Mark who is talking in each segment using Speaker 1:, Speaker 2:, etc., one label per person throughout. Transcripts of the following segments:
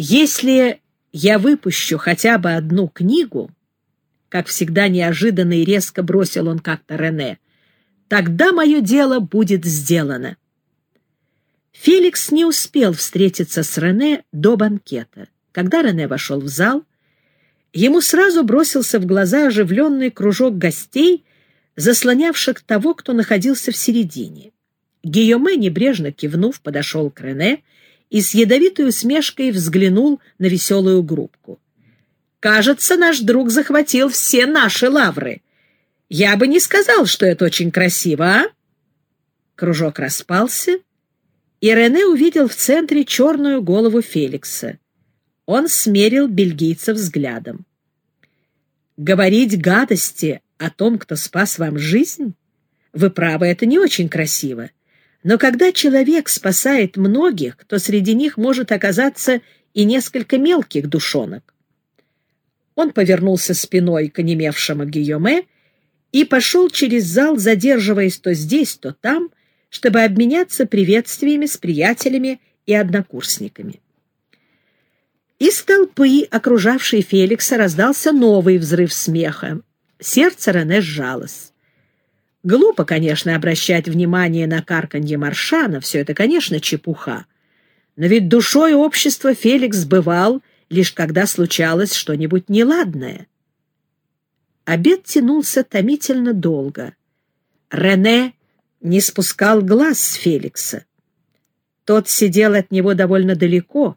Speaker 1: Если я выпущу хотя бы одну книгу, как всегда неожиданно и резко бросил он как-то Рене, тогда мое дело будет сделано. Феликс не успел встретиться с Рене до банкета. Когда Рене вошел в зал, ему сразу бросился в глаза оживленный кружок гостей, заслонявших того, кто находился в середине. Гийоме, небрежно кивнув, подошел к Рене с ядовитой усмешкой взглянул на веселую группку. «Кажется, наш друг захватил все наши лавры. Я бы не сказал, что это очень красиво, а?» Кружок распался, и Рене увидел в центре черную голову Феликса. Он смерил бельгийца взглядом. «Говорить гадости о том, кто спас вам жизнь? Вы правы, это не очень красиво. Но когда человек спасает многих, то среди них может оказаться и несколько мелких душонок. Он повернулся спиной к онемевшему Гийоме и пошел через зал, задерживаясь то здесь, то там, чтобы обменяться приветствиями с приятелями и однокурсниками. Из толпы, окружавшей Феликса, раздался новый взрыв смеха. Сердце Рене сжалось. Глупо, конечно, обращать внимание на карканье Маршана, все это, конечно, чепуха. Но ведь душой общества Феликс бывал, лишь когда случалось что-нибудь неладное. Обед тянулся томительно долго. Рене не спускал глаз с Феликса. Тот сидел от него довольно далеко,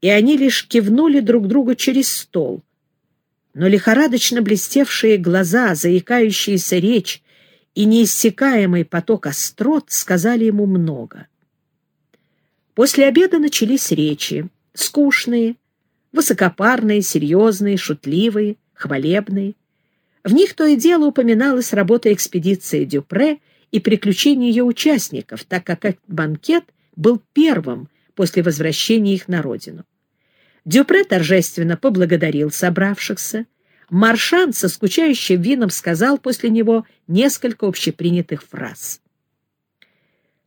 Speaker 1: и они лишь кивнули друг другу через стол. Но лихорадочно блестевшие глаза, заикающаяся речь и неиссякаемый поток острот сказали ему много. После обеда начались речи, скучные, высокопарные, серьезные, шутливые, хвалебные. В них то и дело упоминалась работа экспедиции Дюпре и приключения ее участников, так как этот банкет был первым после возвращения их на родину. Дюпре торжественно поблагодарил собравшихся, Маршан со скучающим вином сказал после него несколько общепринятых фраз.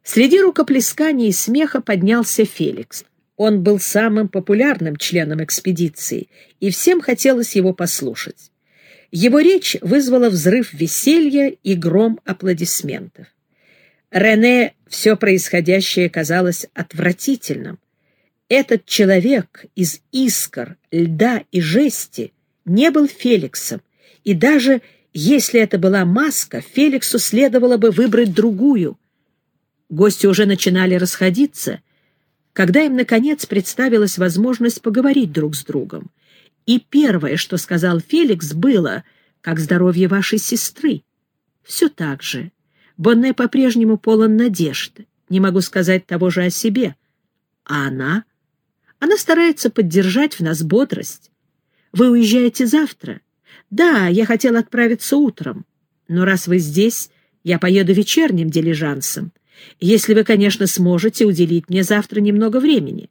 Speaker 1: Среди рукоплесканий и смеха поднялся Феликс. Он был самым популярным членом экспедиции, и всем хотелось его послушать. Его речь вызвала взрыв веселья и гром аплодисментов. Рене все происходящее казалось отвратительным. Этот человек из искр, льда и жести не был Феликсом, и даже если это была маска, Феликсу следовало бы выбрать другую. Гости уже начинали расходиться, когда им, наконец, представилась возможность поговорить друг с другом. И первое, что сказал Феликс, было «Как здоровье вашей сестры?» Все так же. Бонне по-прежнему полон надежды. Не могу сказать того же о себе. А она? Она старается поддержать в нас бодрость. Вы уезжаете завтра? Да, я хотел отправиться утром. Но раз вы здесь, я поеду вечерним дилижансом, если вы, конечно, сможете уделить мне завтра немного времени.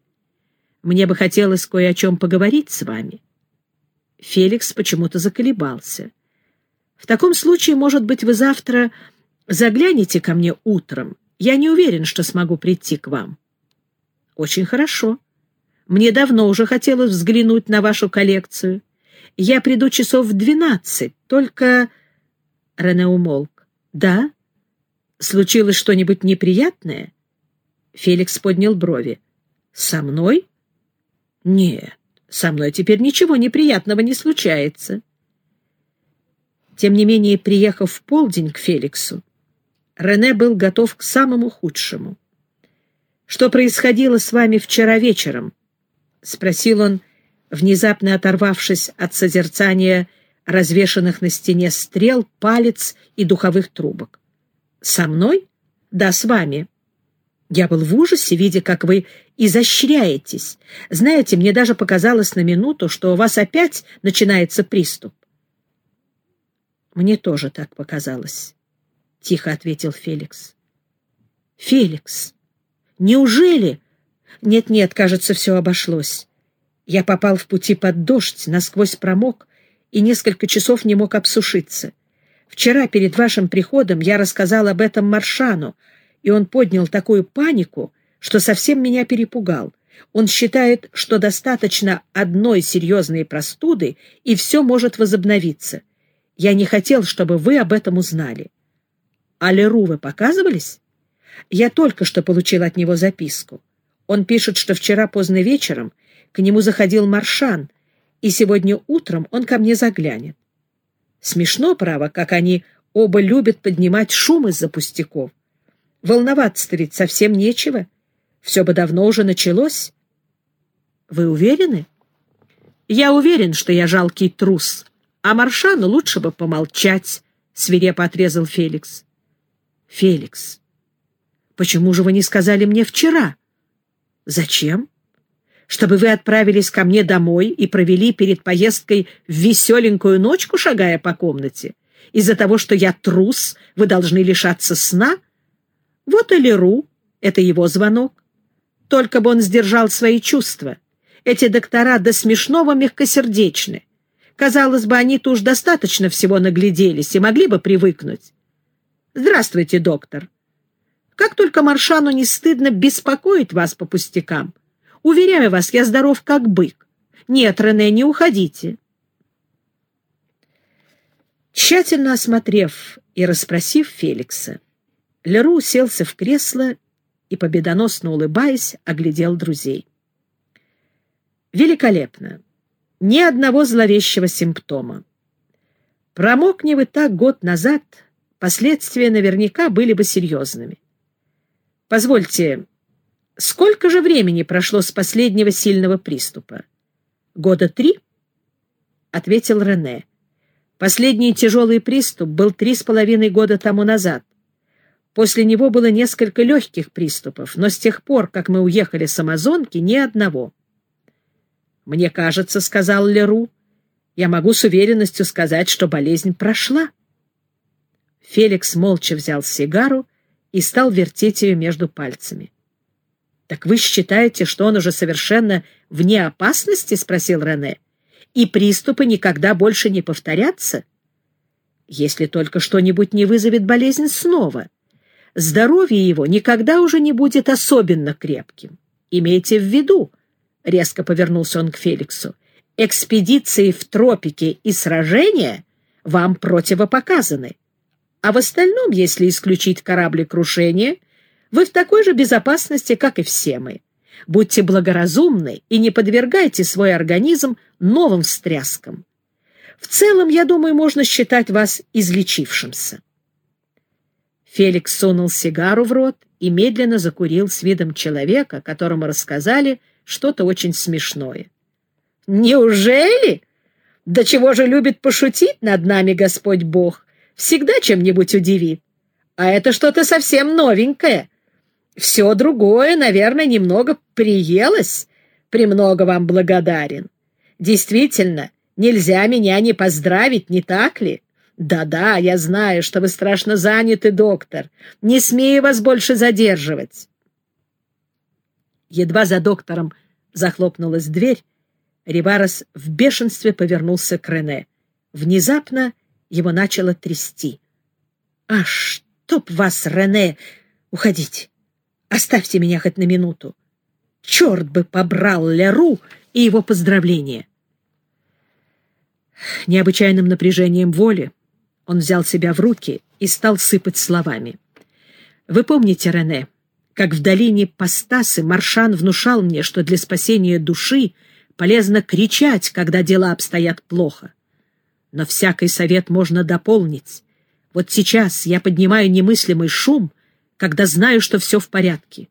Speaker 1: Мне бы хотелось кое о чем поговорить с вами. Феликс почему-то заколебался. В таком случае, может быть, вы завтра заглянете ко мне утром. Я не уверен, что смогу прийти к вам. Очень хорошо. Мне давно уже хотелось взглянуть на вашу коллекцию. Я приду часов в двенадцать, только...» Рене умолк. «Да? Случилось что-нибудь неприятное?» Феликс поднял брови. «Со мной?» «Нет, со мной теперь ничего неприятного не случается». Тем не менее, приехав в полдень к Феликсу, Рене был готов к самому худшему. «Что происходило с вами вчера вечером?» — спросил он, внезапно оторвавшись от созерцания развешанных на стене стрел, палец и духовых трубок. «Со мной? Да, с вами. Я был в ужасе, видя, как вы изощряетесь. Знаете, мне даже показалось на минуту, что у вас опять начинается приступ». «Мне тоже так показалось», — тихо ответил Феликс. «Феликс, неужели...» Нет-нет, кажется, все обошлось. Я попал в пути под дождь, насквозь промок и несколько часов не мог обсушиться. Вчера перед вашим приходом я рассказал об этом Маршану, и он поднял такую панику, что совсем меня перепугал. Он считает, что достаточно одной серьезной простуды, и все может возобновиться. Я не хотел, чтобы вы об этом узнали. А Леру вы показывались? Я только что получил от него записку. Он пишет, что вчера поздно вечером к нему заходил Маршан, и сегодня утром он ко мне заглянет. Смешно, право, как они оба любят поднимать шум из-за пустяков. Волноваться-то ведь совсем нечего. Все бы давно уже началось. Вы уверены? Я уверен, что я жалкий трус, а Маршану лучше бы помолчать, — свирепо отрезал Феликс. Феликс, почему же вы не сказали мне вчера? Зачем? Чтобы вы отправились ко мне домой и провели перед поездкой веселенькую ночку, шагая по комнате? Из-за того, что я трус, вы должны лишаться сна? Вот и Леру, это его звонок. Только бы он сдержал свои чувства. Эти доктора до смешного мягкосердечны. Казалось бы, они-то уж достаточно всего нагляделись и могли бы привыкнуть. Здравствуйте, доктор. Как только Маршану не стыдно беспокоить вас по пустякам. Уверяю вас, я здоров как бык. Нет, Рене, не уходите. Тщательно осмотрев и расспросив Феликса, Леру уселся в кресло и, победоносно улыбаясь, оглядел друзей. «Великолепно! Ни одного зловещего симптома. Промокни вы так год назад, последствия наверняка были бы серьезными. Позвольте, сколько же времени прошло с последнего сильного приступа? Года три? Ответил Рене. Последний тяжелый приступ был три с половиной года тому назад. После него было несколько легких приступов, но с тех пор, как мы уехали с Амазонки, ни одного. «Мне кажется, — сказал Леру, — я могу с уверенностью сказать, что болезнь прошла». Феликс молча взял сигару и стал вертеть ее между пальцами. «Так вы считаете, что он уже совершенно вне опасности?» — спросил Рене. «И приступы никогда больше не повторятся?» «Если только что-нибудь не вызовет болезнь снова» здоровье его никогда уже не будет особенно крепким. Имейте в виду, — резко повернулся он к Феликсу, — экспедиции в тропики и сражения вам противопоказаны. А в остальном, если исключить кораблекрушение, вы в такой же безопасности, как и все мы. Будьте благоразумны и не подвергайте свой организм новым встряскам. В целом, я думаю, можно считать вас излечившимся. Феликс сунул сигару в рот и медленно закурил с видом человека, которому рассказали что-то очень смешное. «Неужели? Да чего же любит пошутить над нами Господь Бог? Всегда чем-нибудь удивит. А это что-то совсем новенькое. Все другое, наверное, немного приелось. Премного вам благодарен. Действительно, нельзя меня не поздравить, не так ли?» «Да-да, я знаю, что вы страшно заняты, доктор. Не смею вас больше задерживать». Едва за доктором захлопнулась дверь, Риварес в бешенстве повернулся к Рене. Внезапно его начало трясти. «А чтоб вас, Рене! Уходите! Оставьте меня хоть на минуту! Черт бы побрал Леру и его поздравления!» Необычайным напряжением воли он взял себя в руки и стал сыпать словами. «Вы помните, Рене, как в долине Пастасы Маршан внушал мне, что для спасения души полезно кричать, когда дела обстоят плохо. Но всякий совет можно дополнить. Вот сейчас я поднимаю немыслимый шум, когда знаю, что все в порядке.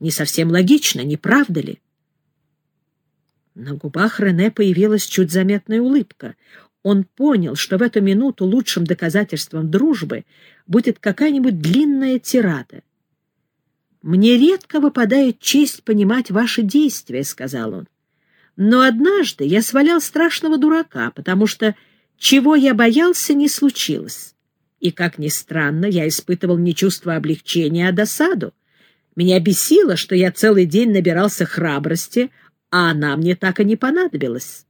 Speaker 1: Не совсем логично, не правда ли?» На губах Рене появилась чуть заметная улыбка. Он понял, что в эту минуту лучшим доказательством дружбы будет какая-нибудь длинная тирада. «Мне редко выпадает честь понимать ваши действия», — сказал он. «Но однажды я свалял страшного дурака, потому что чего я боялся, не случилось. И, как ни странно, я испытывал не чувство облегчения, а досаду. Меня бесило, что я целый день набирался храбрости, а она мне так и не понадобилась».